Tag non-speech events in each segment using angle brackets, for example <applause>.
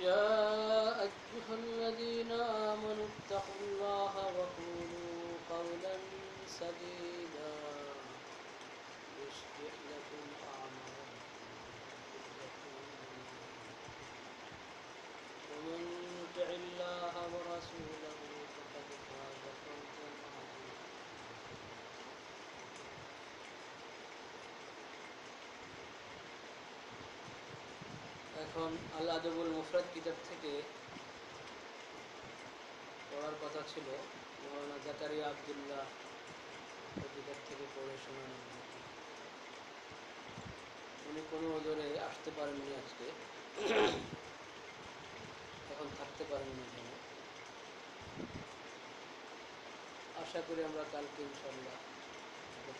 يا أيها الذين آمنوا اتقوا الله وقولوا قولا سديدا يصلح لكم أعمالكم. ومن يطع الله ورسوله এখন আল্লাহ আদবুল মুফরাদ কিতাব থেকে পড়ার কথা ছিল। মৌলানা জাকারিয়া আবদুল্লাহ কিতাব থেকে পড়ে শোনানো উনি কোনো ওজোরে আসতে পারেননি আজকে। এখন থাকতে পারেননি এখানে। আশা করি আমরা কালকে ইনশাল্লাহ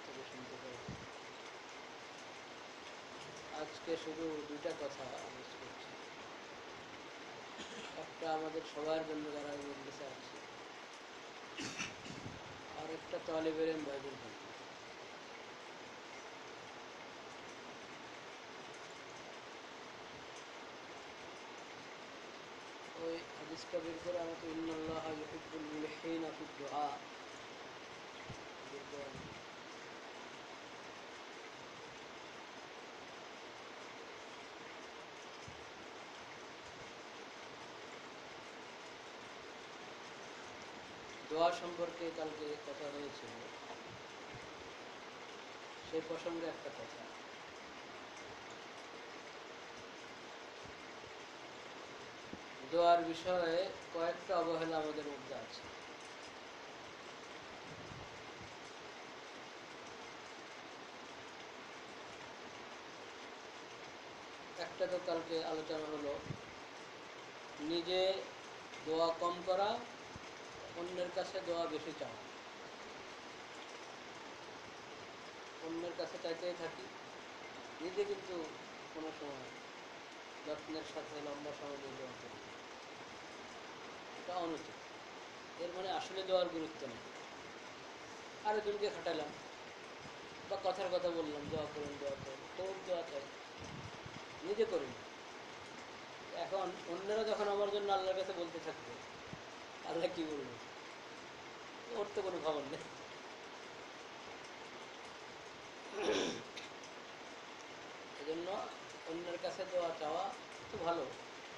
থেকে শুনতে পারব। আজকে শুধু দুইটা কথা আলোচ করছি একটা আমাদের সবার জন্য যারা মজলিসে আছে, আর একটা তালেবের ভাইদের জন্য ওই হাদিসটা বের করে আমাকে ইন্নাল্লাহ ইউহিব্বুল মুলহিনা ফিদ দুআ বের করে আনবে। দোয়া সম্পর্কে কালকে কথা হয়েছিল। সেই প্রসঙ্গে একটা কথা। দোয়ার বিষয়ে কয়েকটা অবহেলা আমাদের মধ্যে আছে। একটা তো কালকে আলোচনা হলো, নিজে দোয়া কম করা অন্যের কাছে দোয়া বেশি চাওয়া অন্যের কাছে চাইতেই থাকি। নিজে কিন্তু কোনো সময় যত্নের সাথে লম্বা সময় দিয়ে দোয়া করি। এটা অনুচিত। এর মানে আসলে দেওয়ার গুরুত্ব নেই। আরেকজনকে খাটালাম বা কথার কথা বললাম দোয়া করুন দোয়া করুন তোর দোয়া চাই নিজে করি এখন অন্যরা যখন আমার জন্য আল্লাহর কাছে বলতে থাকবে, আল্লাহ কি বলবে? ওর তো কোনো খবর নেই। এজন্য অন্যের কাছে দোয়া চাওয়া তো ভালো,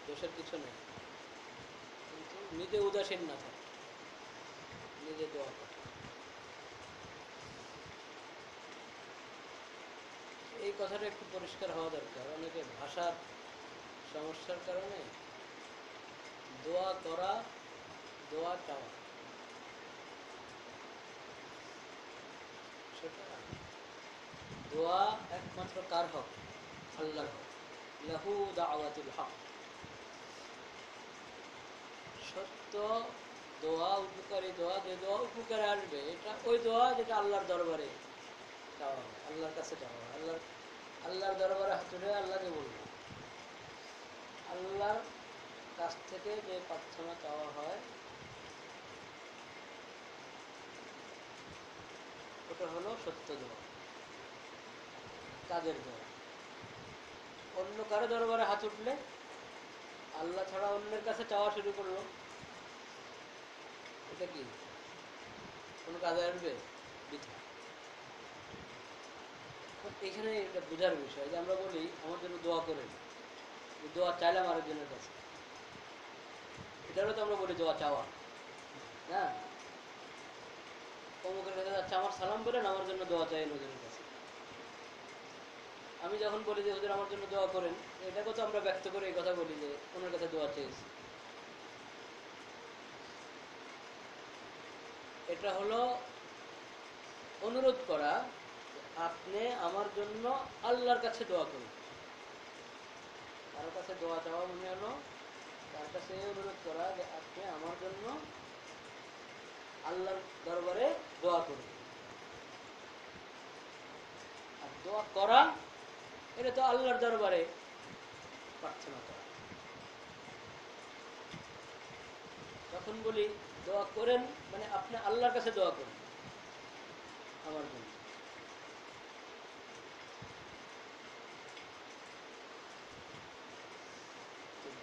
দোষের কিছু নেই। কিন্তু নিজে উদাসীন না থাকে, নিজে দোয়া করে এই কথাটা একটু পরিষ্কার হওয়া দরকার। অনেকে ভাষার সমস্যার কারণে দোয়া করা, দোয়া চাওয়া সেটা দোয়া একমাত্র কার হক? আল্লাহর হক। লাহু দাওয়াতুল হক। সত্য দোয়া উপকারী, দোয়া যে দোয়া উপকারে আসবে, এটা ওই দোয়া যেটা আল্লাহর দরবারে চাওয়া আল্লাহর কাছে চাওয়া আল্লাহর আল্লাহর দরবারে হাত তুলে আল্লাহকে বলব। আল্লাহর কাছ থেকে যে প্রার্থনা চাওয়া হয়, ওটা হলো সত্য দোয়া। কাজের দোয়া অন্য কারও দরবারে হাত উঠলে আল্লাহ ছাড়া অন্যের কাছে চাওয়া শুরু করল। এটা কি? কোনো কাজে আসবে? এখানে এটা বোঝার বিষয়, যে আমরা বলি, আমার জন্য দোয়া করেন। দোয়া চাইলাম আরেকজনের কাছে। এটারও তো আমরা বলি দোয়া চাওয়া। হ্যাঁ? অমুকের কাছে যাচ্ছে, আমার সালাম বলেন, আমার জন্য দোয়া চাই নজরের কাছে। আমি যখন বলি যে হুজুর আমার জন্য দোয়া করেন এটাকে তো আমরা ব্যক্ত করে এই কথা বলি যে ওনার কাছে দোয়া চেয়েছি। এটা হলো অনুরোধ করা, আপনি আমার জন্য আল্লাহর কাছে দোয়া করুন। কারোর কাছে দোয়া চাওয়া মনে হলো, তার কাছে অনুরোধ করা যে আপনি আমার জন্য আল্লাহর দরবারে দোয়া করুন। আর দোয়া করা এটা তো আল্লাহর দরবারে প্রার্থনা করা। তখন বলি, দোয়া করেন মানে আপনি আল্লাহর কাছে দোয়া করেন। আমার জন্য।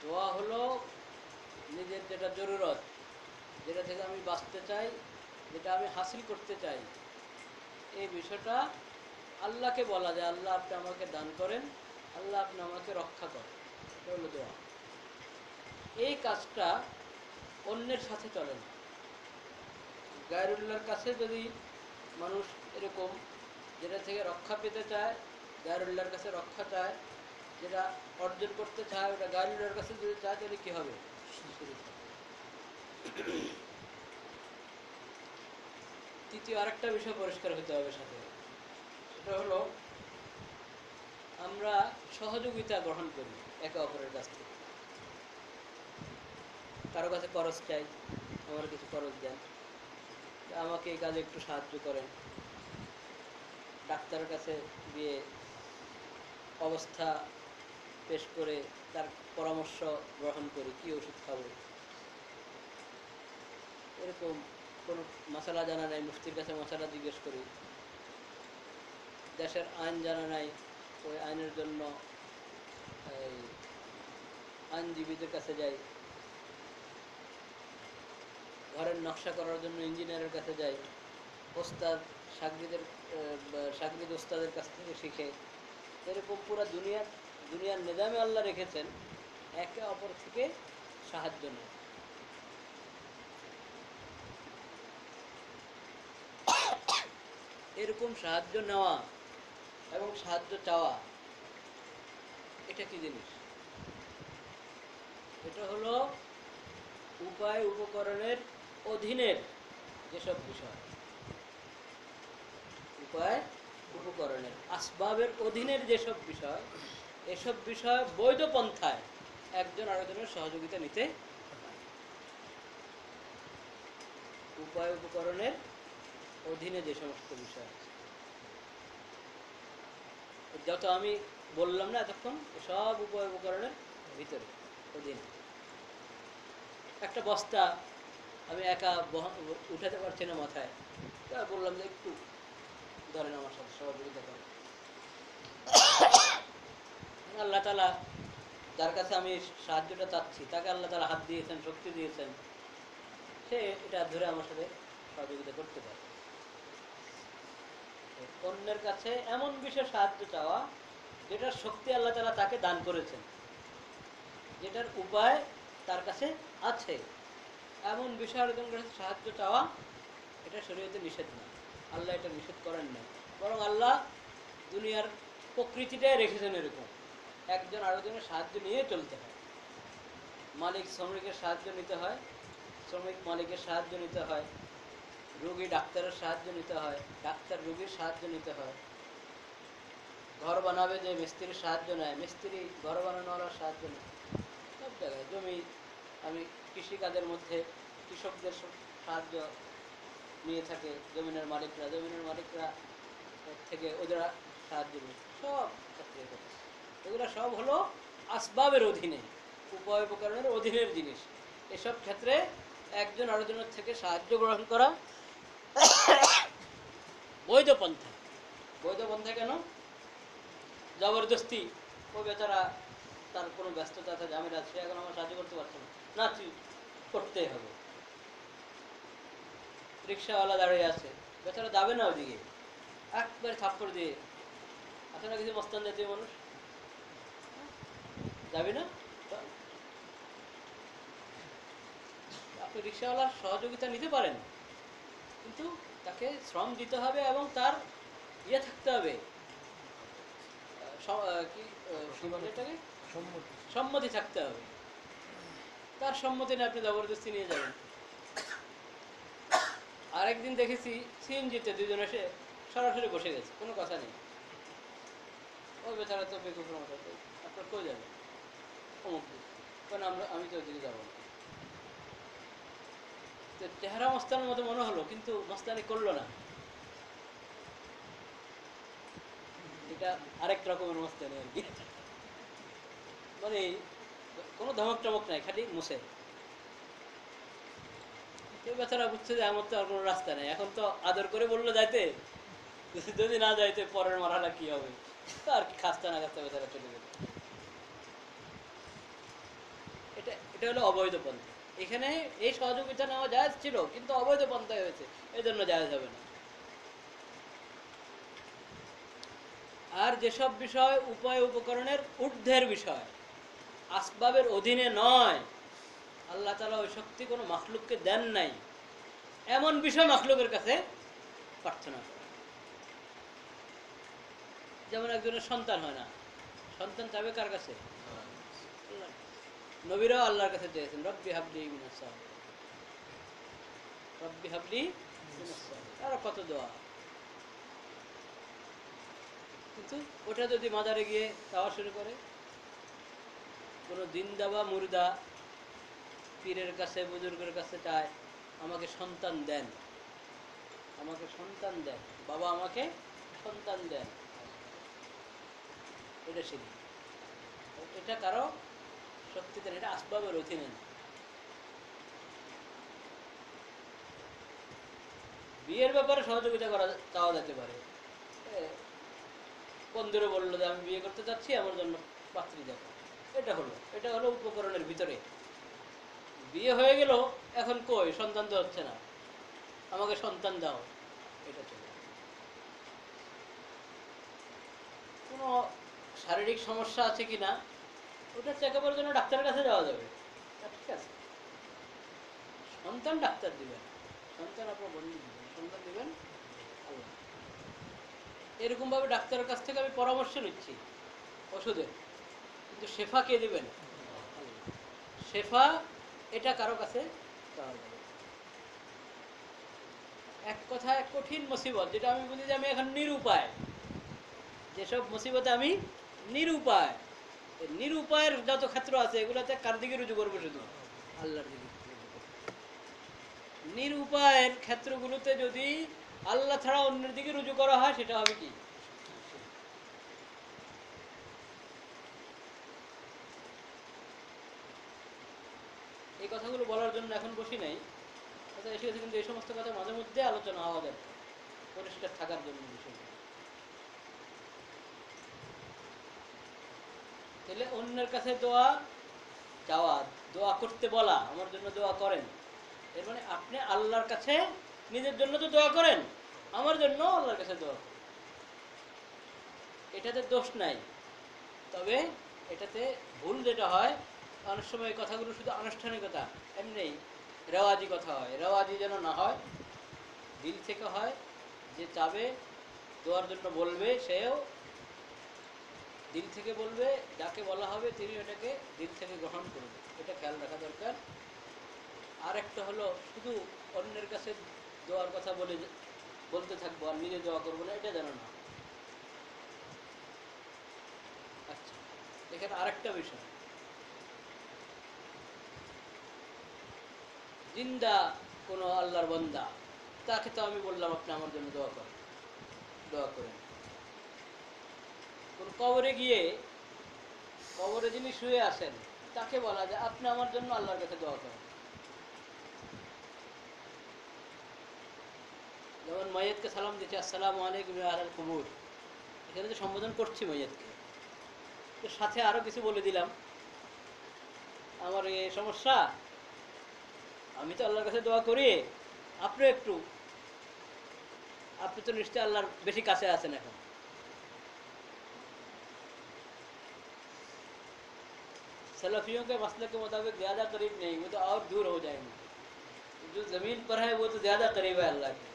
দোয়া হলো নিজের যেটা জরুরত, যেটা থেকে আমি বাঁচতে চাই, যেটা আমি হাসিল করতে চাই, এই বিষয়টা আল্লাহকে বলা যায়, আল্লাহ আপনি আমাকে দান করেন, আল্লাহ আপনি আমাকে রক্ষা করেন। এটা হলো দোয়া। এই কাজটা অন্যের সাথে চলে না। গায়রুল্লাহর কাছে যদি মানুষ এরকম যেটা থেকে রক্ষা পেতে চায়, গায়রুল্লাহর কাছে রক্ষা চায়, যেটা অর্জন করতে চায়, ওটা গাড়ির কাছে যদি চায়, তাহলে কী হবে? তৃতীয় আরেকটা বিষয় পরিষ্কার হতে হবে সাথে। সেটা হলো, আমরা সহযোগিতা গ্রহণ করি একে অপরের কাছ থেকে। কারও কাছে খরচ চাই, আমার কিছু খরচ দেন। আমাকে এই কাজে একটু সাহায্য করেন। ডাক্তারের কাছে গিয়ে অবস্থা পেশ করে তার পরামর্শ গ্রহণ করি, কি ওষুধ খাব। এরকম কোনো মশলা জানা নাই, মুফতির কাছে মশলা জিজ্ঞেস করি। দেশের আইন জানা নাই, ওই আইনের জন্য এই আইনজীবীদের কাছে যাই। ঘরের নকশা করার জন্য ইঞ্জিনিয়ারের কাছে যাই। ওস্তাদ, সাগরিদের সাগরিদ ওস্তাদের কাছ থেকে শিখে। এরকম পুরো দুনিয়ার দুনিয়ার নিজামে আল্লাহ রেখেছেন, একে অপর থেকে সাহায্য নেয়। এরকম সাহায্য নেওয়া এবং সাহায্য চাওয়া, এটা কি জিনিস? এটা হলো উপায় উপকরণের অধীনের যেসব বিষয়। উপায় উপকরণের, আসবাবের অধীনের যেসব বিষয়, এসব বিষয় বৈধ পন্থায় একজন আরেকজনের সহযোগিতা নিতে উপায় উপকরণের অধীনে যে সমস্ত বিষয় আছে যত আমি বললাম না এতক্ষণ, সব উপায় উপকরণের ভিতরে অধীনে একটা বস্তা আমি একা উঠাতে পারছি না মাথায়। তা বললাম যে একটু ধরেন আমার সাথে সহযোগিতা করেন। আল্লাহ তালা যার কাছে আমি সাহায্যটা চাচ্ছি, তাকে আল্লাহ তালা হাত দিয়েছেন, শক্তি দিয়েছেন। সে এটা ধরে আমার সাথে সহযোগিতা করতে পারে। অন্যের কাছে এমন বিষয়ে সাহায্য চাওয়া যেটার শক্তি আল্লাহ তালা তাকে দান করেছেন। যেটার উপায় তার কাছে আছে। এমন বিষয় আরেকজনের কাছে সাহায্য চাওয়া এটা শরীয়তে নিষেধ না। আল্লাহ এটা নিষেধ করেন না বরং আল্লাহ দুনিয়ার প্রকৃতিটাই রেখেছেন এরকম। একজন আরেকজনের সাহায্য নিয়ে চলতে হয়। মালিক শ্রমিকের সাহায্য নিতে হয়। শ্রমিক মালিকের সাহায্য নিতে হয়। রোগী ডাক্তারের সাহায্য নিতে হয়, ডাক্তার রোগীর সাহায্য নিতে হয়। ঘর বানাবে যে মিস্ত্রির সাহায্য নেয়, মিস্ত্রি ঘর বানানোর সাহায্য নেয়। সব জায়গায় জমি, আমি কৃষিকাজের মধ্যে কৃষকদের সাহায্য নিয়ে থাকে, জমিনের মালিকরা জমিনের মালিকরা থেকে ওদের সাহায্য নিয়ে, সব ক্ষেত্রে এগুলো সব হলো আসবাবের অধীনে, উপায় উপকরণের অধীনের জিনিস। এসব ক্ষেত্রে একজন আরেকজনের থেকে সাহায্য গ্রহণ করা বৈধ পন্থা বৈধ পন্থা কেন? জবরদস্তি। ও বেচারা তার কোনো ব্যস্ততা আছে ঝামেলা সে এখন আমার সাহায্য করতে পারছে না। তুই করতেই হবে। রিক্সাওয়ালা দাঁড়িয়ে আছে। বেচারা যাবে না ওদিকে একবারে থাপ্পড় দিয়ে। না কিছু মস্তান জাতীয় মানুষ। যাবি না? আপনি রিক্সাওয়ালার সহযোগিতা নিতে পারেন। কিন্তু তাকে শ্রম দিতে হবে এবং তার ইয়ে থাকতে হবে। কি সম্মতি। থাকতে হবে। তার সম্মতি নিয়ে আপনি জবরদস্তি নিয়ে যাবেন। আরেকদিন দেখেছি সিএনজিতে দুজন এসে সরাসরি বসে গেছে কোনো কথা নেই। ওই বেচারা তো বেকুফ আপনার কেউ যাবে? অমুক কারণ আমরা আমি তো ওদিকে যাব না। চেহারা মস্তানের মতো মনে হলো, কিন্তু মস্তানি করল না। এটা আরেক রকমের মস্তানি আর কি। মানে কোনো ধমক টমক নাই, খালি কেউ বেচারা বুঝছে যে আমার তো আর কোনো রাস্তা নেই। এখন তো আদর করে বলল যাইতে। যদি না যাইতে পরের মারালা কি হবে? তো আর কি খাস্তা না খাস্তা বেচারা চলে গেল। এটা এটা হলো অবৈধ পন্থা। এখানে এই সহযোগিতা নেওয়া জায়জ ছিল, কিন্তু অবৈধ পন্থায় হয়েছে, এই জন্য জায়জ হবে না আর যেসব বিষয় উপায় উপকরণের ঊর্ধ্বের বিষয়, আসবাবের অধীনে নয়, আল্লাহ তালা ওই শক্তি কোনো মাখলুককে দেন নাই, এমন বিষয় মাখলুকের কাছে প্রার্থনা করে যেমন একজনের সন্তান হয় না, সন্তান চাবে কার কাছে। নবীরাও আল্লাহর কাছে চেয়েছেন, রব্বি হাবলি মিনাস। রব্বি হাবলি। আরও কত দোয়া। কিন্তু ওটা যদি মাজারে গিয়ে চাওয়া শুরু করে, কোনো দিন দাবা মুর্দা পীরের কাছে, বুজুর্গের কাছে চায়, আমাকে সন্তান দেন। আমাকে সন্তান দেন। বাবা আমাকে সন্তান দেন। এটা শিখি এটা কারও সত্যিকার এটা আসবাবের অধীনে না বিয়ের ব্যাপারে সহযোগিতা করা চাওয়া যেতে পারে। বন্ধুরা বলল যে, আমি বিয়ে করতে চাচ্ছি আমার জন্য পাত্রী দেখো। এটা হলো এটা হলো উপকরণের ভিতরে। বিয়ে হয়ে গেল, এখন কই? সন্তান তো হচ্ছে না। আমাকে সন্তান দাও। এটা চলে। কোনো শারীরিক সমস্যা আছে কি না? ওটা চেক আপের জন্য ডাক্তারের কাছে যাওয়া যাবে। ঠিক আছে। সন্তান ডাক্তার দিবেন। সন্তান আপনার বন্ধু দিবেন। সন্তান দিবেন, আল্লাহ। এরকম ভাবে ডাক্তারের কাছ থেকে আমি পরামর্শ নিচ্ছি ওষুধের কিন্তু শেফা কে দেবেন? শেফা, এটা কারও কাছে যাবে। না। এক কঠিন মুসিবত, যেটা আমি বলি যে আমি এখন নিরুপায়। যেসব মুসিবতে আমি নিরুপায়। নিরুপায়ের যত ক্ষেত্র আছে, এগুলোতে কার দিকে রুজু করব শুধু? আল্লাহর দিকে। নিরুপায়ের ক্ষেত্রগুলোতে যদি আল্লাহ ছাড়া অন্যের দিকে রুজু করা হয়, সেটা হবে কি? এই কথাগুলো বলার জন্য এখন বসি নাই। এসে গেছে, কিন্তু এই সমস্ত কথা মাঝে মধ্যে আলোচনা হওয়া দরকার। পরিষ্কার থাকার জন্য বিষয়টা। তাহলে অন্যের কাছে দোয়া চাওয়া, দোয়া করতে বলা, আমার জন্য দোয়া করেন। এর মানে আপনি আল্লাহর কাছে নিজের জন্য তো দোয়া করেন, আমার জন্য আল্লাহর কাছে দোয়া এটাতে দোষ নাই। তবে এটাতে ভুল যেটা হয়, অনেক সময় কথাগুলো শুধু আনুষ্ঠানিকতা, এমনি রেওয়াজি কথা হয়। রেওয়াজি যেন না হয়, দিল থেকে হয়, যে চাবে, দোয়ার জন্য বলবে, সেও দিল থেকে বলবে, যাকে বলা হবে তিনি এটাকে দিল থেকে গ্রহণ করবে। এটা খেয়াল রাখা দরকার। আর একটা হলো, শুধু অন্যের কাছে দেওয়ার কথা বলে বলতে থাকব আর নিজে দোয়া করব না, এটা জানো না। আচ্ছা এখানে আরেকটা বিষয়। জিন্দা কোনো আল্লাহর বন্দা, তাকে তো আমি বললাম আপনি আমার জন্য দোয়া করেন। দোয়া করেন। কোন কবরে গিয়ে কবরে যিনি শুয়ে আছেন, তাকে বলা যায়, আপনি আমার জন্য আল্লাহর কাছে দোয়া করেন। যেমন মৈয়দকে সালাম দিচ্ছে, আসসালামু আলাইকুম আহলাল কুবুর। এখানে তো সম্বোধন করছি মৈয়দকে তো সাথে আরও কিছু বলে দিলাম। আমার এই সমস্যা, আমি তো আল্লাহর কাছে দোয়া করি, আপনি একটু, আপনি তো নিশ্চয়ই আল্লাহর বেশি কাছে আছেন এখন। सलफियों के मसले के मुताबिक ज़्यादा करीब नहीं वो तो और दूर हो जाएंगे जो ज़मीन पर है वो तो ज़्यादा करीब है अल्लाह के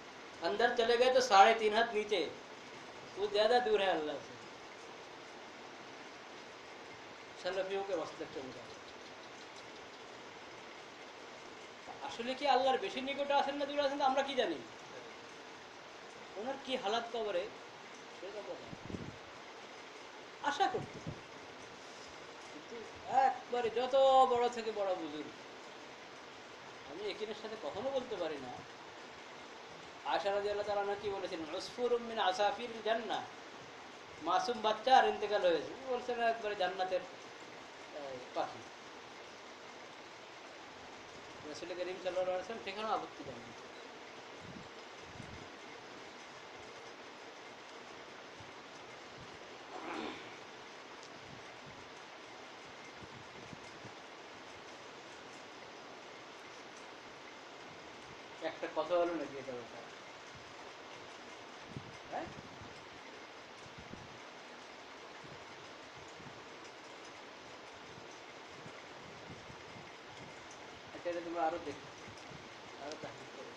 अंदर चले गए तो साढ़े तीन हाथ नीचे वो ज़्यादा दूर है अल्लाह से सलफियों के मसले के मुताबिक আসলে কি আল্লাহর বেশি নিকটে আছেন না দূরে আছেন তা আমরা কি জানি ওনার কি হালাত কবরে সেটা আমরা জানি না। আশা করতে পারি। কিন্তু একবারে যত বড় থেকে বড় বুজুর্গ। আমি একিনের সাথে কখনো বলতে পারি না। আশা রাজি আল্লাহ তারা নাকি বলেছেন রসফুর মিন আসাফির জান্না মাসুম বাচ্চা আর ইন্তেকাল হয়েছে। বলছেন একবারে জান্নাতের পাখি। রসুল করিম সাল্লাহ সেখানেও আপত্তি জানেন একটা কথা হলো নাকি এটা হ্যাঁ? আচ্ছা এটা তোমরা আরও দেখো আরও তাহকিক করো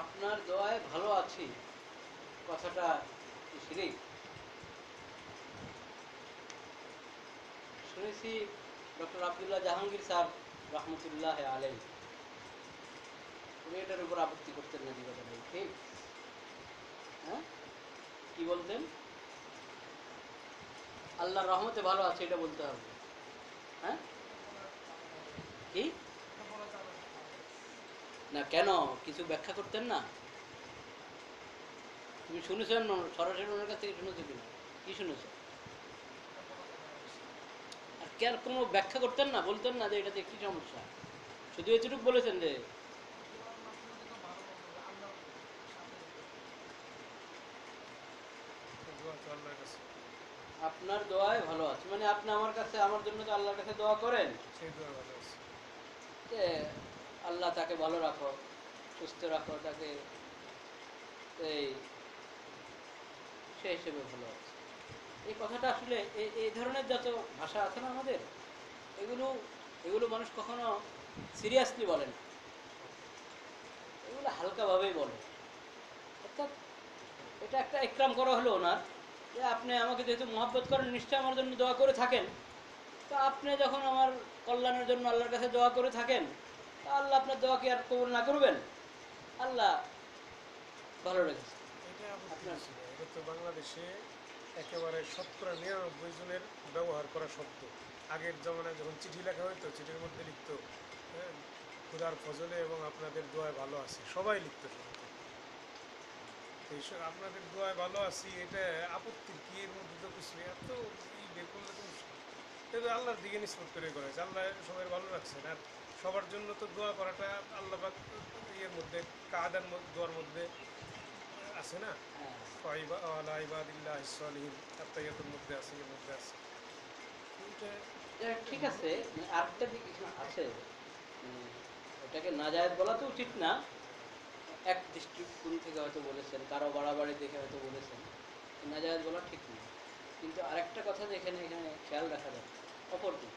আপনার দোয়ায় ভালো আছি। কথাটা শিরিক শুনেছি ডক্টর আবদুল্লাহ জাহাঙ্গীর স্যার রহমতুল্লাহ আলাই উনি এটার উপর আপত্তি করতেন না কথা ঠিক? হ্যাঁ? কি বলতেন? আল্লাহর রহমতে ভালো আছে, এটা বলতে হবে। হ্যাঁ কি না কেন? কিছু ব্যাখ্যা করতেন না? তুমি শুনেছেন সরাসরি ওনার কাছ থেকে শুনেছো কিনা? কি শুনেছো? আর কেন কোনো ব্যাখ্যা করতেন না? বলতেন না যে এটাতে কি সমস্যা? শুধু এতটুকু বলেছেন যে আপনার দোয়ায় ভালো আছে। মানে আপনি আমার কাছে আমার জন্য তো আল্লাহর কাছে দোয়া করেন। সেই দোয়া ভালো আছে। আল্লাহ তাকে ভালো রাখো, সুস্থ রাখো, তাকে এই সে হিসেবে ভালো আছে এই কথাটা আসলে এই ধরনের যত ভাষা আছে না আমাদের, এগুলো এগুলো মানুষ কখনো সিরিয়াসলি বলে না। এগুলো হালকাভাবেই বলে। অর্থাৎ এটা একটা একরাম করা হলো ওনার, যে আপনি আমাকে যেহেতু মহাব্বত করেন, নিশ্চয়ই আমার জন্য দোয়া করে থাকেন। তো আপনি যখন আমার কল্যাণের জন্য আল্লাহর কাছে দোয়া করে থাকেন আল্লাহ আপনার দোয়া কি আর কবুল না করবেন? আল্লাহ ভালো রেখেছে। এটা তো বাংলাদেশে একেবারে শতকরা নিরানব্বই জনের ব্যবহার করা শব্দ আগের জমানায় যখন চিঠি লেখা হতো চিঠির মধ্যে লিখতো হ্যাঁ খুদার ফজলে এবং আপনাদের দোয়ায় ভালো আছে। সবাই লিখতো এইসব আপনাদের দোয়ায় ভালো আছি, এটা আপত্তির কি এর মধ্যে তো কিছু। এত ই বের করলে তো আল্লাহর দিকে নিষ্পত করে করা হয়েছে আল্লাহ সবাই ভালো রাখছেন। আর সবার জন্য তো দোয়া করাটা আল্লাহ পাক ইয়ের মধ্যে কাদার মধ্যে দোয়ার মধ্যে আছে না? হ্যাঁ। ফাইবা আলা ইবাদিল্লাহ সালিহিন আত্মাইয়াতের মধ্যে আছে এর মধ্যে আছে। ঠিক আছে আরেকটা দিক এখানে আছে এটাকে নাজায়জ বলা তো উচিত না। এক দৃষ্টিকোণ থেকে হয়তো বলেছেন কারও বাড়াবাড়ি দেখে হয়তো বলেছেন। নাজায়জ বলা ঠিক না। কিন্তু আরেকটা কথা যে এখানে খেয়াল রাখা যায় অপর দিক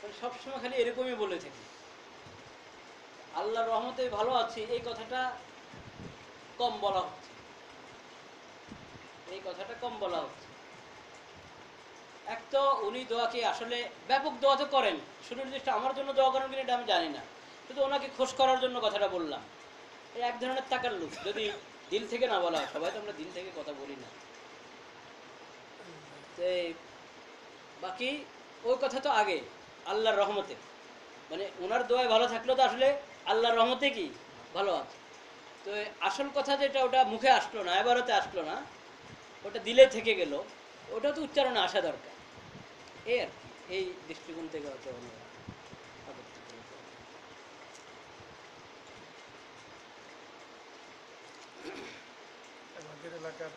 মানে সবসময় খালি এরকমই বলে থাকি। আল্লাহর রহমতে ভালো আছি, এই কথাটা কম বলা হচ্ছে। এই কথাটা কম বলা হচ্ছে। এক তো উনি দোয়াকে আসলে ব্যাপক দোয়া তো করেন। সুনির্দিষ্ট আমার জন্য দোয়া করেন কিনা এটা আমি জানি না। শুধু ওনাকে খোঁজ করার জন্য কথাটা বললাম। এই এক ধরনের টাকার লোক যদি দিল থেকে না বলা হয়, সবাই তো আমরা দিল থেকে কথা বলি না। বাকি, ওই কথা তো আগে, আল্লাহর রহমতে। মানে ওনার দোয়ায় ভালো থাকলেও তো আসলে আল্লাহর রহমতে কি ভালো আছে। তো আসল কথা যেটা ওটা মুখে আসলো না এবারতে আসলো না ওটা দিলে থেকে গেল ওটা তো উচ্চারণে আসা দরকার। এই আর কি এই দৃষ্টিকোণ থেকে হয়তো ওনারা আপত্তি করেছেন। আমাদের এলাকার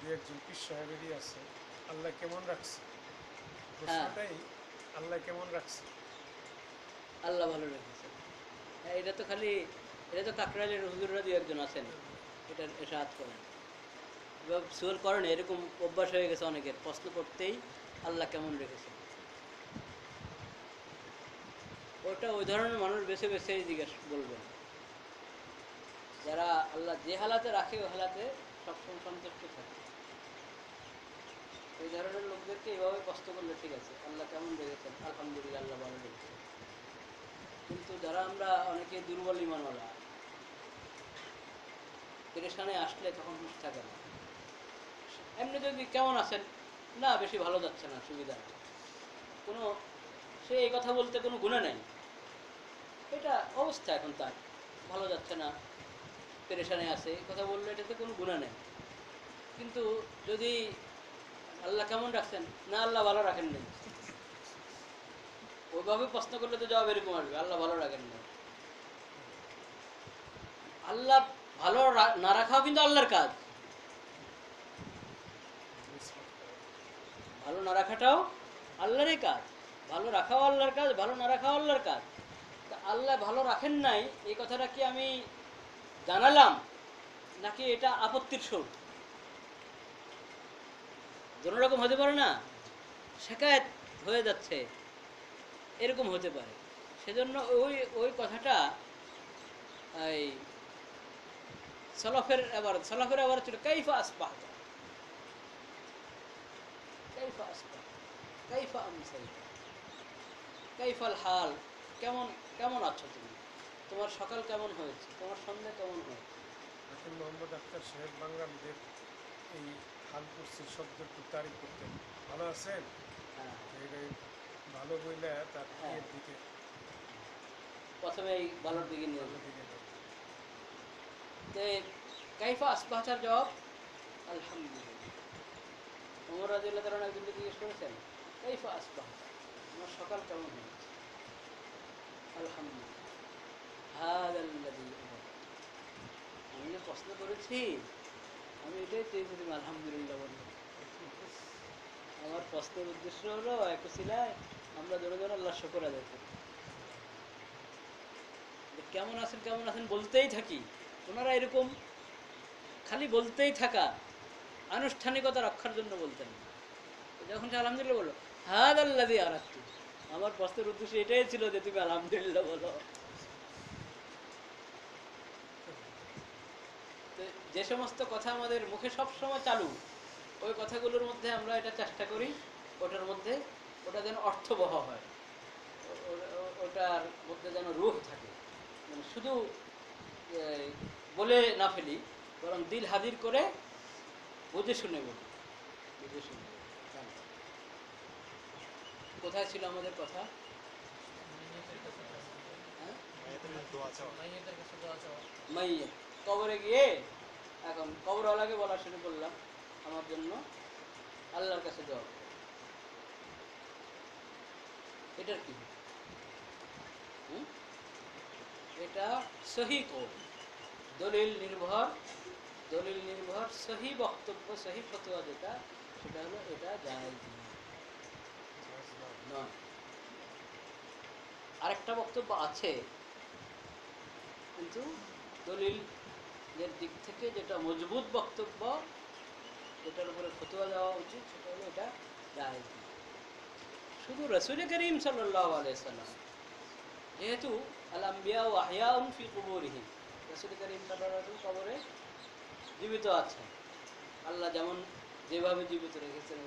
দু একজন পীর সাহেবেরই আছে আল্লাহ কেমন রাখছে? প্রশ্নটাই আল্লাহ কেমন রাখছে? আল্লাহ ভালো রেখেছেন। হ্যাঁ এটা তো খালি, এটা তো কাকরালের হুজুররা দু একজন আছেন এটা এটা হাত করেন। এবার সুর করেন, এরকম অভ্যাস হয়ে গেছে অনেকের, প্রশ্ন করতেই আল্লাহ কেমন রেখেছেন। ওটা ওই ধরনের মানুষ বেছে বেছে জিজ্ঞেস বলবেন যারা আল্লাহ যে হালাতে রাখে, ওই হালাতে সবসময় সন্তুষ্ট থাকে। এই ধরনের লোকদেরকে এভাবে কষ্ট করলে ঠিক আছে, আল্লাহ কেমন রেখেছেন? আলহামদুলিল্লাহ, আল্লাহ ভালো রেখেছেন। কিন্তু যারা আমরা অনেকে দুর্বল ইমানওয়ালা পেরেশানে আসলে তখন হুঁশ থাকে না। এমনি যদি কেমন আছেন? না, বেশি ভালো যাচ্ছে না, সুবিধা কোনো, সে এই কথা বলতে কোনো গুণা নেই। এটা অবস্থা এখন তার। ভালো যাচ্ছে না পেরেশানে আছে, এই কথা বললে এটাতে কোনো গুণা নেই। কিন্তু যদি আল্লাহ কেমন রাখছেন? না, আল্লাহ ভালো রাখেন নাই ওইভাবে প্রশ্ন করলে তো জবাব এরকম আসবে। আল্লাহ ভালো রাখেন না। আল্লাহ ভালো না রাখাও কিন্তু আল্লাহর কাজ। ভালো না রাখাটাও আল্লাহরই কাজ। ভালো রাখাও আল্লাহর কাজ, ভালো না রাখাও আল্লাহর কাজ। তা আল্লাহ ভালো রাখেন নাই, এই কথাটা কি আমি জানালাম? নাকি এটা আপত্তির সুর দুটো রকম হতে পারে না? শেখায়ত হয়ে যাচ্ছে। এরকম হতে পারে। সেজন্য ওই ওই কথাটা এই সলাফের এবার সলাফের আবার ছিল কাইফা আসবাহত। কাইফা আসবাহ কাইফা আমসাইতা। কাইফাল হাল কেমন কেমন আছো তুমি? তোমার সকাল কেমন হয়েছে? তোমার সন্ধ্যা কেমন হয়েছে? হাকিম মোহাম্মদ আক্তার সাহেব বাঙালিদের এই হাল কুরসি শব্দটি তারিফ করতেন। ভালো আছেন? হ্যাঁ। ভালো বইলে তার হ্যাঁ। ইয়ের দিকে। প্রথমে এই ভালোর দিকে নিয়ে। তে কাইফা আসবাহতার জবাব? আলহামদুলিল্লাহ। ওমর রাজিউল্লাহ তালা একদিন জিজ্ঞেস করেছেন কাইফা আসবাহতা আমার সকাল কেমন হয়েছে? আলহামদুলিল্লাহ। আমি যে প্রশ্ন করেছি আমি এটাই চেয়েছিলাম আলহামদুলিল্লাহ বলব <laughs> আমার প্রশ্নের উদ্দেশ্য হলো এক শিলায় আমরা জোরে জোরে আল্লাহ শকর আদায় করি। কেমন আছেন কেমন আছেন বলতেই থাকি। ওনারা এরকম খালি বলতেই থাকা, আনুষ্ঠানিকতা রক্ষার জন্য বলতেন। যখন সে আলহামদুলিল্লাহ বলো হাদ আল্লাহ দিয়ে আরাত্তু আমার প্রশ্নের উদ্দেশ্য এটাই ছিল যে, তুমি আলহামদুলিল্লাহ বলো। যে সমস্ত কথা আমাদের মুখে সবসময় চালু, ওই কথাগুলোর মধ্যে আমরা এটা চেষ্টা করি, ওটার মধ্যে ওটা যেন অর্থবহ হয়। ওটার মধ্যে যেন রূহ থাকে। মানে শুধু বলে না ফেলি, বরং দিল হাজির করে বুঝে শুনে বলি। বুঝে শুনে কোথায় ছিল আমাদের কথা? হ্যাঁ? মাইয়া। কবরে গিয়ে, এখন কবরওয়ালাকে বলা শুরু করলাম আমার জন্য আল্লাহর কাছে দোয়া করো। এটার কি? এটা সহি দলিল নির্ভর দলিল নির্ভর, সহি বক্তব্য, সহি ফতোয়া যেটা, সেটা হলো এটা নয় আরেকটা বক্তব্য আছে, কিন্তু দলিল এর দিক থেকে যেটা মজবুত বক্তব্য যেটার উপরে ফতোয়া দেওয়া উচিত, সেটা হলো এটা জায়েজ। শুধু রসুল করিম আলাইসাল্লাম যেহেতু ফি জীবিত আছেন। আল্লাহ যেমন যেভাবে জীবিত রেখেছেন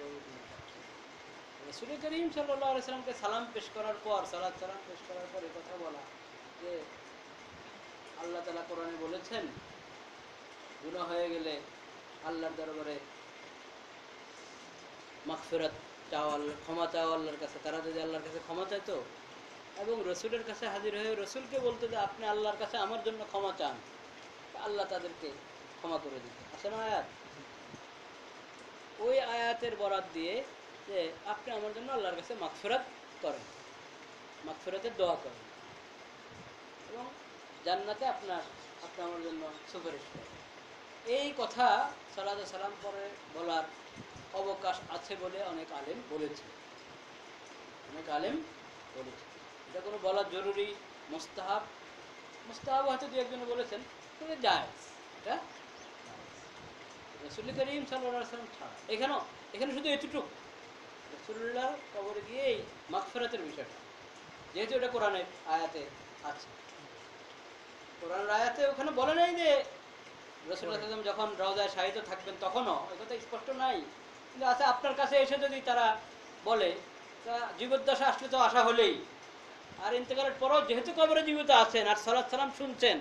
রসুল করিম সাল্লাহ সালাম পেশ করার পর সালাদ সালাম পেশ করার পর এ কথা বলা যে, আল্লাহ তালা কোরআনে বলেছেন, গুনাহ হয়ে গেলে আল্লাহর দরবারে মাগফিরাত চাওয়া ক্ষমা চাওয়া আল্লাহর কাছে, তারা যদি আল্লাহর কাছে ক্ষমা চাইতো এবং রসুলের কাছে হাজির হয়ে রসুলকে বলতো যে, আপনি আল্লাহর কাছে আমার জন্য ক্ষমা চান। আল্লাহ তাদেরকে ক্ষমা করে দিত আছে আয়াত? ওই আয়াতের বরাত দিয়ে যে, আপনি আমার জন্য আল্লাহর কাছে মাগফিরাত করেন, মাগফিরাতের দোয়া করেন। এবং জান্নাতে আপনার, আপনি আমার জন্য সুপারিশ করেন। এই কথা সালাদ সালাম পরে বলার অবকাশ আছে বলে অনেক আলেম বলেছে। অনেক আলেম বলেছে। এটা কোনো বলা জরুরি, মোস্তাহাব। মোস্তাহাব হয়তো দু একজন বলেছেন যায় এটা রসুল করিম সাল্লাম ছাড়া। এখানেও এখানে শুধু এতটুকু। রসুল্লাহ কবরে গিয়ে এই মাগফেরাতের বিষয়টা। যেহেতু এটা কোরআনের আয়াতে আছে। কোরআনের আয়াতে ওখানে বলে নাই যে রসুল্লাহ যখন রওজায় শাহিত থাকবেন তখনও ওই কথা স্পষ্ট নাই। কিন্তু আছে আপনার কাছে এসে যদি তারা বলে জীবদ্দশা আসলে তো আশা হলেই। আর ইন্তেকালের পরও যেহেতু কবরে জীবিত আছেন, আর সালাদ সালাম শুনছেন,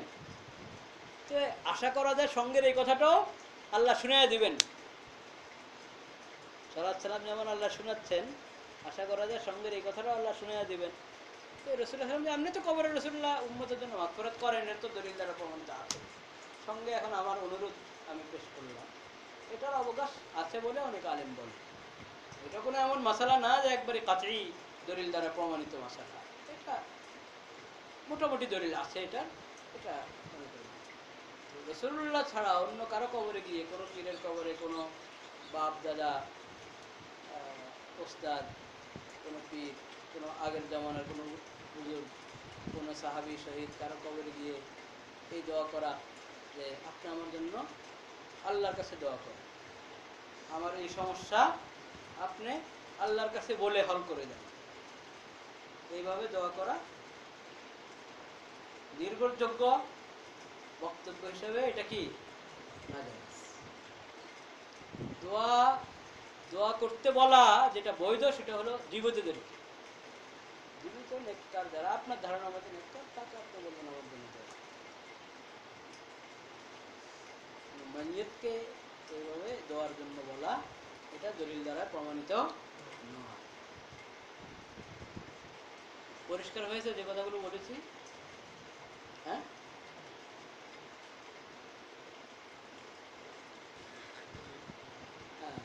তো আশা করা যায় সঙ্গের এই কথাটাও আল্লাহ শুনে দিবেন। সালাদ সালাম যেমন আল্লাহ শোনাচ্ছেন, আশা করা যায় সঙ্গের এই কথাটাও আল্লাহ শুনে দিবেন। তো রসুল্লাহ সাল্লাম যে আপনি তো কবরে রসুল্লাহ উম্মতের জন্য মাফরত করেন, এর তো দলিল দ্বারা প্রমাণিত আছে। সঙ্গে এখন আমার অনুরোধ আমি পেশ করলাম। এটার অবকাশ আছে বলে অনেক আলেম বলে। এটা কোনো এমন মশালা না যে একবারে কাছেই দলিল দ্বারা প্রমাণিত মশালা। এটা মোটামুটি দলিল আছে এটা এটা রসুল্লাহ ছাড়া অন্য কারও কবরে গিয়ে, কোনো পীরের কবরে, কোনো বাপ, দাদা ওস্তাদ, কোনো পীর, কোনো আগের জামানার কোনো হুজুর, কোনো সাহাবি শহীদ কারও কবরে গিয়ে এই দোয়া করা যে আপনি আমার জন্য আল্লাহর কাছে দোয়া করেন। আমার এই সমস্যা আপনি আল্লাহর কাছে বলে হল করে দেন। এইভাবে দোয়া করা নির্ভরযোগ্য বক্তব্য হিসেবে এটা কি? দোয়া দোয়া করতে বলা যেটা বৈধ সেটা হলো জীবিতদের জীবিত নেককার যারা, আপনার ধারণা নেককার, তাকে আপনি বলবেন আমার জন্য দোয়া মাইয়তকে এইভাবে দোয়ার জন্য বলা এটা দলিল দ্বারা প্রমাণিত নয়। পরিষ্কার হয়েছে যে কথাগুলো বলেছি? হ্যাঁ? হ্যাঁ।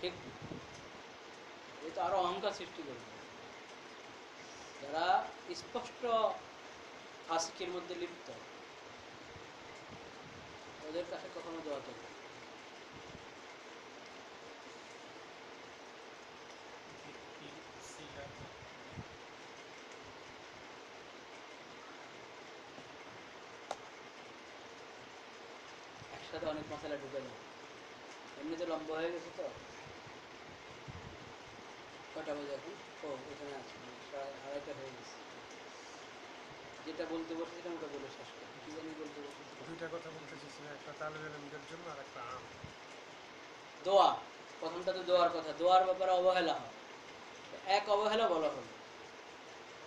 ঠিক। এটা তো আরও অহংকার সৃষ্টি করবে। স্পষ্ট ফাসিকের মধ্যে লিপ্ত। ওদের কাছে কখনো করবে না। একসাথে অনেক মশলা ঢুকে যাবে এমনিতে লম্বা হয়ে গেছে তো? কটা বাজে এখন? ও এখানে আছে। আড়াইটা হয়ে গেছে। যেটা বলতে বসেছিলাম ওটা বলে শেষ করি। কি জানি বলতে বসেছিলাম দুইটা কথা বলতে চেয়েছিলাম একটা তালেব এলমদের জন্য আর একটা আম। দোয়া। প্রথমটা তো দোয়ার কথা। দোয়ার ব্যাপারে অবহেলা হয়। এক অবহেলা বলা হলো।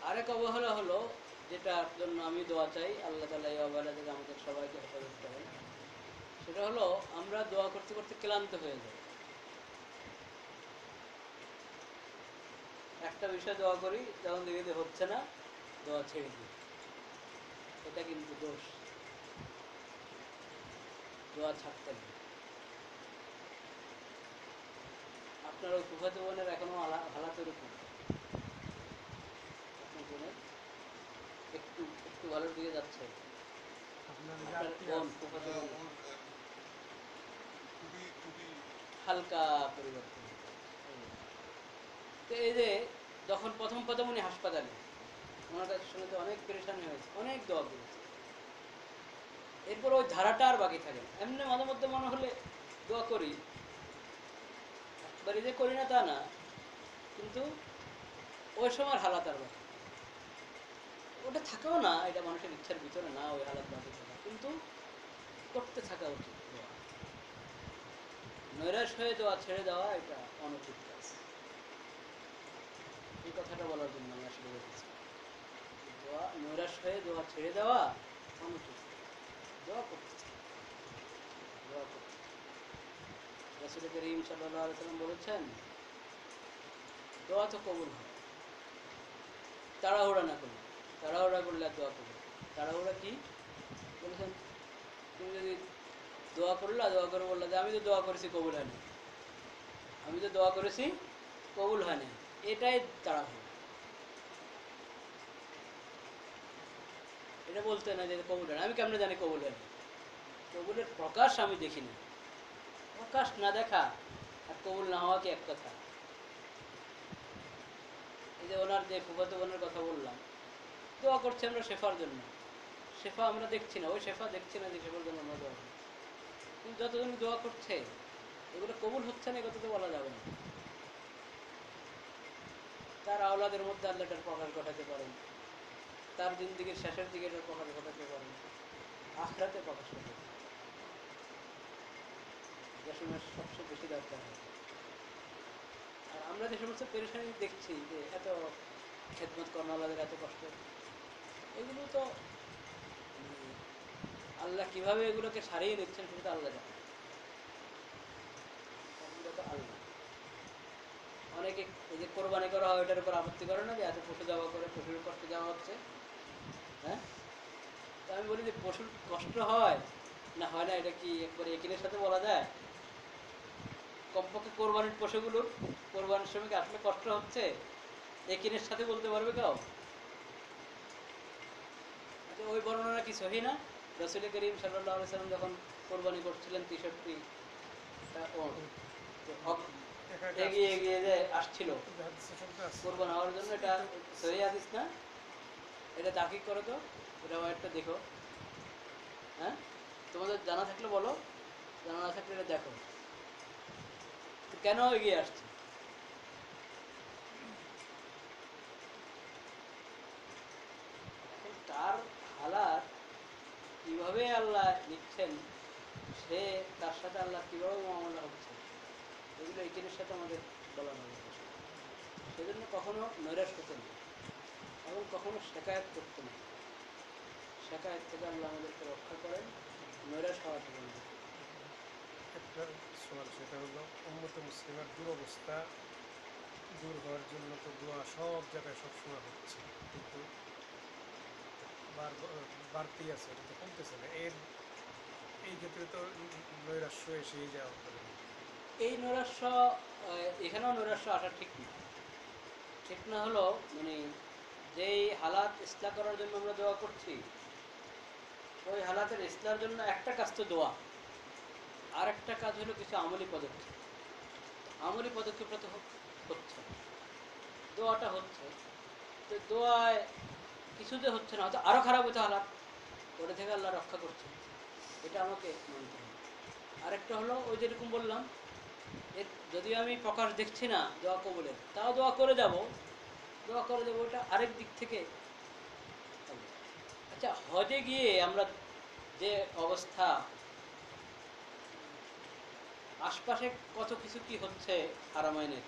আরেক অবহেলা হলো যেটার জন্য আমি দোয়া চাই আল্লাহ তালা এই অবহেলা থেকে আমাদের সবাইকে হেফাজত করেন। সেটা হলো আমরা দোয়া করতে করতে ক্লান্ত হয়ে যাই। একটা বিষয় দোয়া করি যখন দেখি হচ্ছে না দোয়া ছেড়ে দিই। এটা কিন্তু দোষ। দোয়া ছাড়তে নেই আপনার ওই ফুফাতো বোনের এখনও আলা- হালাত এরকম। আপনার বোনের একটু একটু ভালোর দিকে যাচ্ছে। হালকা পরিবর্তন। তো এই যে যখন প্রথম প্রথম উনি হাসপাতালে। ওনার কাছে শুনে তো অনেক পরেশানি হয়েছে, অনেক দোয়া করেছে। এরপর ওই ধারাটা আর বাকি থাকে। এমনি মাঝে মধ্যে মনে হলে দোয়া করি। একবারই যে করি না তা না, কিন্তু ওই সময় হালাত আর বাকি। ওটা থাকেও না, এটা মানুষের ইচ্ছার ভিতরে না, ওই হালাত বাকি থাকা। কিন্তু করতে থাকা উচিত নৈরাশ হয়ে দেওয়া ছেড়ে দেওয়া এটা অনুচিত এই কথাটা বলার জন্য আমি আসলে বলতেছি। দোয়া, নৈরাশ হয়ে দোয়া ছেড়ে দেওয়া অনুচিত দোয়া করতে চাই। দোয়া করতে রসুল করিম সাল্লাহ সাল্লাম বলেছেন, দোয়া তো কবুল হয়। তাড়াহুড়া না করলে, তাড়াহুড়া করলে আর দোয়া করবে তাড়াহুড়া কি? বলেছেন, তুমি যদি দোয়া করলা দোয়া করে বললা যে, আমি তো দোয়া করেছি কবুল হয়নি। আমি তো দোয়া করেছি কবুল হয়নি। এটাই তাড়াহুড়ো। এটা বলতে না যে কবুল হয় আমি কেমন জানি কবুল হয়নি কবুলের প্রকাশ আমি দেখি না প্রকাশ না দেখা আর কবুল না হওয়া কি এক কথা? এই যে ওনার যে ফুফাতো বোনের কথা বললাম, দোয়া করছি আমরা শেফার জন্য। শেফা আমরা দেখছি না, ওই শেফা দেখছি না যে শেফার জন্য আমরা দোয়া করছি কিন্তু যতজন দোয়া করছে, এগুলো কবুল হচ্ছে না, এ কথা তো বলা যাবে না। তার আওলাদের মধ্যে আল্লাহ এটার প্রকাশ ঘটাতে পারেন। তার জিন্দিগির শেষের দিকে এটার প্রকাশ ঘটাতে পারেন। আখরাতে প্রকাশ পারেন। যা সময় সবচেয়ে বেশি দরকার আর আমরা যে সমস্ত পেরেশানি দেখছি যে এত খেদমত কর্মওয়ালাদের এত কষ্ট, এগুলো তো আল্লাহ কীভাবে এগুলোকে সারিয়ে নিচ্ছেন সেটা আল্লাহ জানে এগুলো তো আল্লাহ অনেকে এই যে কোরবানি করা হয় ওটার উপর আপত্তি করে না যে এত পশু দেওয়া করে পশুর কষ্ট দেওয়া হচ্ছে। হ্যাঁ? তা আমি বলি যে পশুর কষ্ট হয়? না হয় না, এটা কি একবারে একিনের সাথে বলা যায়? কমপক্ষে কোরবানির পশুগুলোর কোরবানির সময় কি আসলে কষ্ট হচ্ছে? একিনের সাথে বলতে পারবে কেউ? আচ্ছা ওই বর্ণনা কি সহি না? রসুল করিম সাল্লাহ সাল্লাম যখন কোরবানি করছিলেন তেষট্টি এগিয়ে এগিয়ে যে আসছিল। কোরবান হওয়ার জন্য এটা সহি আসিস না। এটা দাকি করো তো, এটা একটা দেখো। হ্যাঁ? তোমাদের জানা থাকলে বলো, জানা না থাকলে এটা দেখো। কেন এগিয়ে আসছে? তার হালাত কীভাবে আল্লাহ লিখছেন সে তার সাথে আল্লাহ কীভাবে মামলা হচ্ছে? এগুলো এই জিনিসের সাথে আমাদের বলা হবে সেজন্য কখনো নৈরাশ হতে নেই এবং কখনো শেখায়ত করতে নেই। শেখায়ত থেকে আল্লাহ আমাদেরকে রক্ষা করেন, নৈরাশ হওয়া থেকে আমাদেরকে একটা সওয়াল সেটা হলো, উম্মতে মুসলিমের দুরবস্থা দূর হওয়ার জন্য তো দোয়া সব জায়গায় সবসময় হচ্ছে। কিন্তু বাড়তি আছে এটা তো কমতেছে না। এর এই ক্ষেত্রে তো নৈরাশ্য এসেই যাওয়া এই নৈরাশ্য এখানেও নৈরাশ্য আসা ঠিক না। ঠিক না হলো মানে যেই হালাত ইসলা করার জন্য আমরা দোয়া করছি, ওই হালাতের ইসলার জন্য একটা কাজ তো দোয়া। আর একটা কাজ হলো কিছু আমলি পদক্ষেপ। আমলি পদক্ষেপটা তো হচ্ছে। দোয়াটা হচ্ছে। তো দোয়ায় কিছু যে হচ্ছে না, হয়তো আরও খারাপ হতো হালাত, ওটা থেকে আল্লাহ রক্ষা করছে। এটা আমাকে মানতে হবে। আরেকটা হলো, ওই যেরকম বললাম এর যদিও আমি প্রকাশ দেখছি না দোয়া কবুলের তাও দোয়া করে যাব। দোয়া করে দেবো ওটা আরেক দিক থেকে। আচ্ছা হজে গিয়ে আমরা যে অবস্থা, আশপাশে কত কিছু কি হচ্ছে হারামাইনের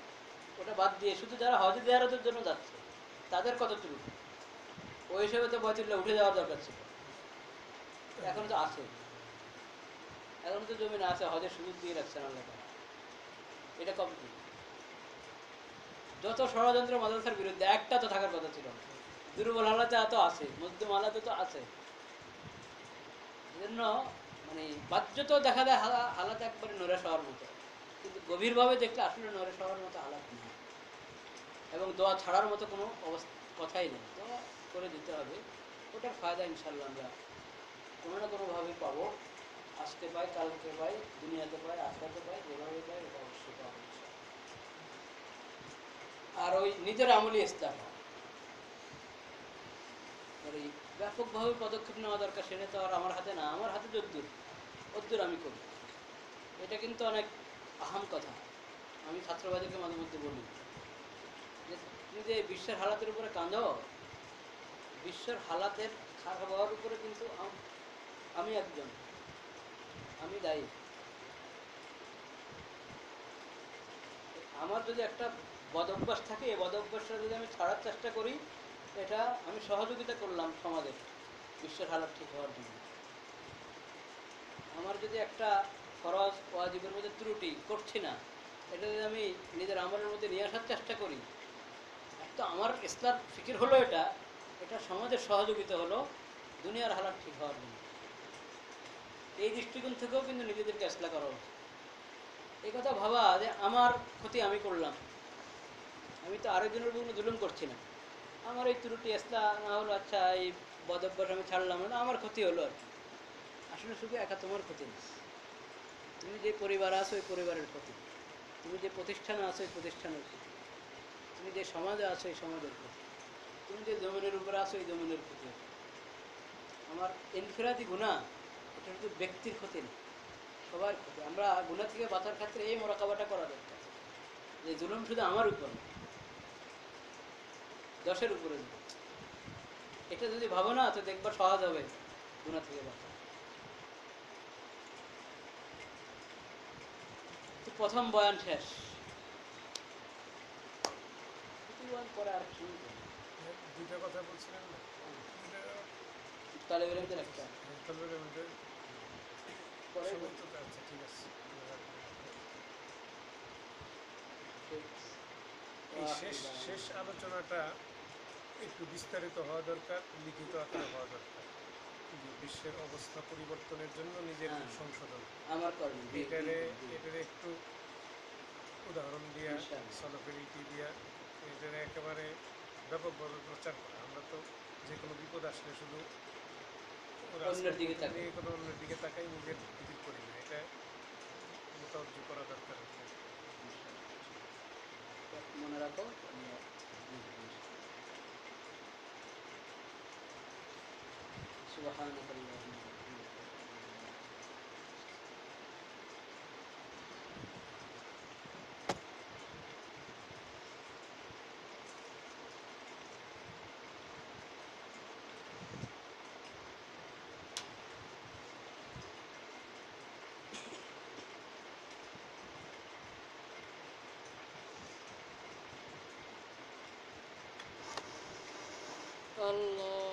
ওটা বাদ দিয়ে শুধু যারা হজে দেয়ারতের জন্য যাচ্ছে, তাদের কত ত্রুটি? ওই হিসেবে তো বয়তুল্লাহ উঠে যাওয়ার দরকার ছিল। এখন তো আছে। এখন তো জমি না আছে, হজের সুযোগ দিয়ে আল্লাহ। তাআলা। এটা কবে থেকে? যত ষড়যন্ত্র মাদ্রাসার বিরুদ্ধে, একটা তো থাকার কথা ছিল দুর্বল হালাতে তো আছে, মধ্যম হালাতে তো আছে। এজন্য মানে বাহ্য তো দেখা যায় হালা- হালাত একবারে নড়ে হওয়ার মতো। কিন্তু গভীরভাবে দেখলে আসলে নড়ে হওয়ার মতো হালাত না এবং দোয়া ছাড়ার মতো কোনো অবস্থা, কথাই নেই। দোয়া করে দিতে হবে। ওটার ফায়দা ইনশাল্লাহ আমরা কোনো না কোনোভাবে পাবো। আজকে পাই, কালকে পাই, দুনিয়াতে পাই, আখড়াতে পাই, যেভাবে পাই ইনশাআল্লাহ। আর ওই নিজের আমলি ইসলাম আর ব্যাপকভাবে পদক্ষেপ নেওয়া দরকার, সেটা তো আর আমার হাতে না, আমার হাতে যদ্দূর অদ্দূর আমি করি। এটা কিন্তু অনেক আহাম কথা। আমি ছাত্রবাদীকে মাঝে মধ্যে বলি যে, তুমি যে বিশ্বের হালাতের উপরে কাঁদো, বিশ্বের হালাতের খারাপ হওয়ার উপরে কিন্তু আমি একজন। আমি দায়ী। আমার যদি একটা বদ অভ্যাস থাকে, এই বদ অভ্যাসটা যদি আমি ছাড়ার চেষ্টা করি, এটা আমি সহযোগিতা করলাম সমাজের বিশ্বের হালাত ঠিক হওয়ার জন্য। আমার যদি একটা ফরজ ওয়াজিবের মধ্যে ত্রুটি করছি না, এটা যদি আমি নিজের আমলের মধ্যে নিয়ে আসার চেষ্টা করি তো আমার ইসলাম ফিকির হলো এটা এটা সমাজের সহযোগিতা হলো দুনিয়ার হালাত ঠিক হওয়ার জন্য। এই দৃষ্টিকোণ থেকেও কিন্তু নিজেদেরকে ইসলা করা উচিত। এই কথা ভাবা যে আমার ক্ষতি আমি করলাম। আমি তো আরেকজনের উপর কোনো জুলুম করছি না। আমার এই ত্রুটি আসলা, না হলো আচ্ছা এই বদভ্যাস আমি ছাড়লাম, না, আমার ক্ষতি হলো আর কি। আসলে শুধু একা তোমার ক্ষতি না। তুমি যে পরিবার আছো ওই পরিবারের ক্ষতি। তুমি যে প্রতিষ্ঠানে আছো ওই প্রতিষ্ঠানের ক্ষতি। তুমি যে সমাজে আছো, এই সমাজের ক্ষতি। তুমি যে জমিনের উপরে আছো, এই জমিনের ক্ষতি। আমার ইনফিরাদি গুণা এটা শুধু ব্যক্তির ক্ষতি না। সবার ক্ষতি আমরা গুণা থেকে বাঁচার ক্ষেত্রে এই মোরাকাবাটা করা দরকার। যে জুলুম শুধু আমার উপর না দশের উপরে জুলুম এটা যদি ভাবো না তো দেখবার সহজ হবে গুণা থেকে বাঁচা। প্রথম বয়ান শেষ। পরে আর দুইটা কথা বলছিলেন বেরোতে একটা আচ্ছা ঠিক আছে। এই শেষ শেষ আলোচনাটা একটু বিস্তারিত হওয়া দরকার লিখিত আকারে হওয়া দরকার। বিশ্বের অবস্থা পরিবর্তনের জন্য নিজের হ্যাঁ। সংশোধন। এটারে এটারে একটু উদাহরণ দিয়া। সলফেরিটি দিয়া এটারে একেবারে ব্যাপকভাবে প্রচার করা। আমরা তো যে কোনো বিপদ আসলে শুধু অন্যের দিকে তাকাই। নিয়ে কোনো অন্যের দিকে তাকাই নিজের দিকে করি না এটা মোতাবজি করা দরকার আছে মনে রাখো سبحانك اللهم আল্লাহ